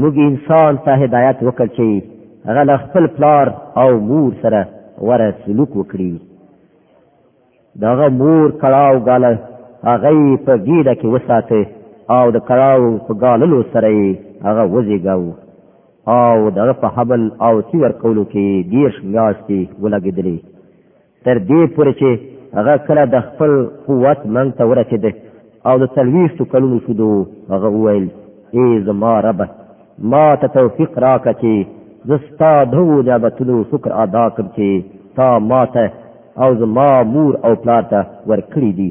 موږ انسان ته هدایت وکړ چې هغه له خپل پلار او مور سره غوره سلوک وکړي دغه مور کړاو غاله هغه په ګیډه کې وساته او د کړاو په غاللو سره هغه وزیګاو او دغه په حبل او تی ورکولو کې دیش میاشتې ولګېدلې تر دې پورې چې هغه کله د خپل قوت منځ ته ورسېد او د څلوېښتو کلونو شودو هغه وویل ای زما ربه ما ته توفیق راکړه چې زه ستا دغو نعمتونو شکر ادا کړم چې تا ما ته او زما مور او پلار ته ورکړي دي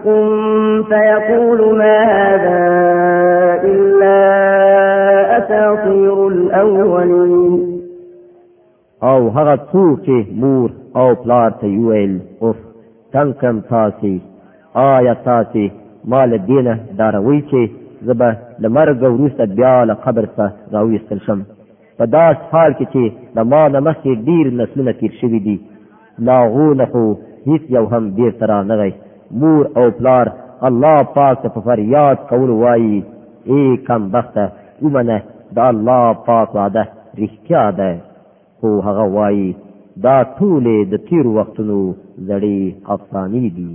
كن فيقول ما هذا إلا أساطير الأولين او هغه څوک چې مور او پلار ته ویل اوف تنګ کم تاسو آیا تاسو مال دینه داروي چې زبه لمرګ ورسته بیا له قبر څخه راويستل شم په داس حال کې چې د ما نه مخکې ډیر نسلونه تیر شوي دي لا غو نه خو هیڅ یو هم بیر ترا نه غي مور او پلار الله پاک ته په فریاد کول وایي ای کم بخته ومنه د الله پاک وعده رښتیا ده خو هغه وایي دا ټول د تیر وختونو زړې افسانې دي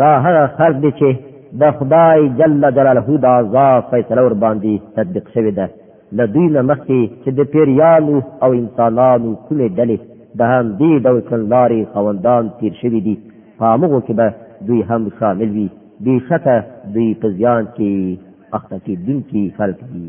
دا هغه خلق دي چې د خدای جل جلاله د عذاب فیصله ور باندې تطبیق شوې ده له دوی نه مخکې چې د پیریانو او انسانانو کومې ډلې د همدې ډول کړنلارې خاوندان تیر شوي دي په همغو کې به دوی هم شامل وي بېشکه دوی په زیان کې اخته کېدونکي خلک دي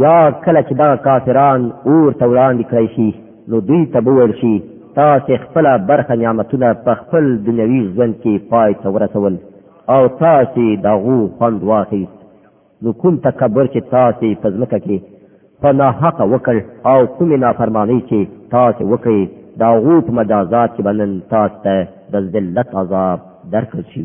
بیا کله چې دغه کافران اور ته وړاندې کړی شي نو دوی ته به ویل شي تاسې خپله برخه نعمتونه په خپل دنیوي ژوند کې پای ته ورسول او تاسې د هغو خوند واخیست نو کوم تکبر چې تاسې په ځمکه کې په ناحقه وکړ او کومې نافرمانۍ چې تاسې وکړئ د هغو په مجازات کې به نن تاسو ته د ذلت عذاب درکړل شي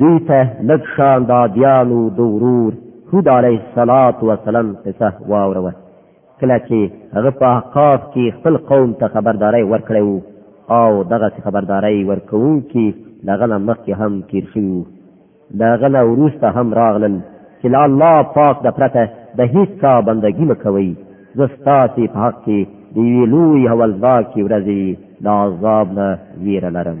دوی ته لږ شان د عادیانو د ورور هود علیه الصلاة والسلام قصه واوروه کله چې هغه په احقاف کې خپل قوم ته خبرداری ورکړی وو او دغسې خبرداری ورکوونکي د هغه نه مخکې هم تېر شوي وو د هغه نه وروسته هم راغلل چې له الله پاک د پرته د هیڅ چا بندګي مه کوئ زه ستاسې په حق کې د یوې لوی هولناکې ورځې د عذاب نه ویره لرم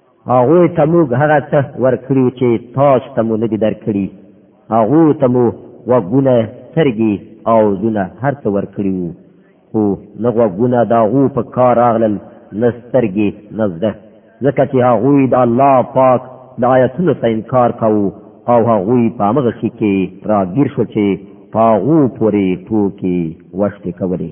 هغوی ته موږ هغه څه ورکړیو چې تاسو ته مو نه دي درکړي هغو ته مو غوږونه سترګې او زونه هر څه ورکړي وو خو نه غوږونه د هغو په کار راغلل نه سترګې نه زده ځکه چې هغوی د الله پاک د آیتونو څخه انکار کاوه او هغوی په هغه شي کې راګیر شو چې په هغو پورې ټوکې وشتې کولې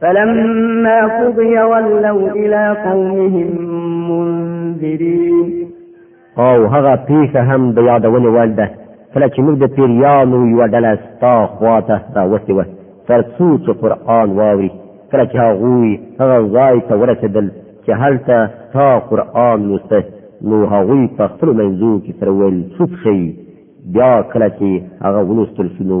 فلما قضي ولوا الى قومهم منذرين او هغه پیښه هم د یادونې وړ ده کله چې موږ د پیریانو یوه ډله ستا خوا ته راوستې وه تر څو چې قرآن واوري کله چې هغوی هغه ځای ته ورسېدل چې هلته تا قرآن لوسته نو هغوی په خپلو منځو کې سره ویل چوپ شئ بیا کله چې هغه ولوستل شو نو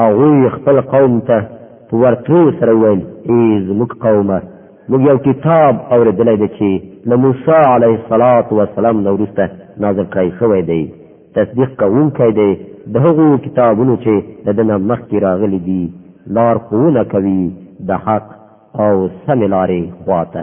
هغوی خپل قوم ته په ورتلو سره ویل ای زموږ قومه موږ یو کتاب اورېدلی دی چې له موسی علیه الصلاة والسلام نه وروسته نازل کړی شوی دی تصدیق کوونکی دی د هغو کتابونو چې د ده نه مخکې راغلي دي لارښوونه کوي د حق او سمې لارې خواته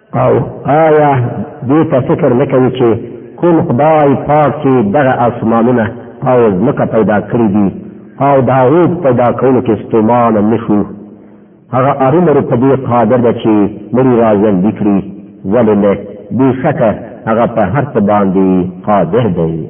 او آیا دې ته فکر نه کوي چې کوم خدای پاک چې دغه اسمانونه او ځمکه پیدا کړې دي او د هغو پیدا کولو کې ستومان نه شو هغه ارومرو په دې قادر ده چې مړي را ژوندي کړي ولې نه بېشکه هغه په هر څه باندې قادر دی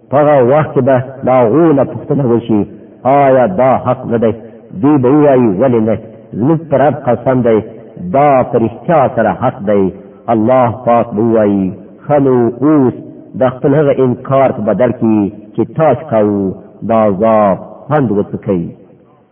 هغه وخت به دا غوله پښتنه وشي آیا دا حق نه دی دوی به وایي ولې نه زموږ پر رب قسم دی دا په رښتیا سره حق دی الله پاک به وایي خلو اوس د خپل هغه انکار په بدل کې چې تاسو کوو دا عذاب خوند وڅکئ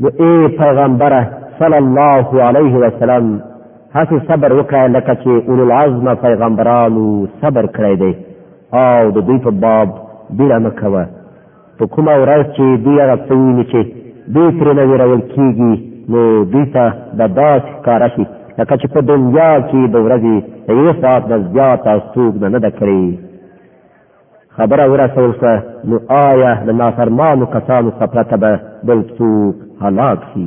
نو اے پیغمبره صلی الله علیه وسلم هڅه صبر وکړه لکه چې اولو العزم پیغمبرانو صبر کړی دی او د دوی په باب بیره مه کوه په کومه ورځ چې دوی هغه څه ویني چې دوی ترې نه ویرول کېږي نو دوی ته به داسې ښکاره شي لکه چې په دنیا کې د ورځې د یوه ساعت نه زیاته استوګنه نه ده کړې خبره ورسول شوه نو آیا له نافرمانو کسانو څخه پرته به بل څوک هلاک شي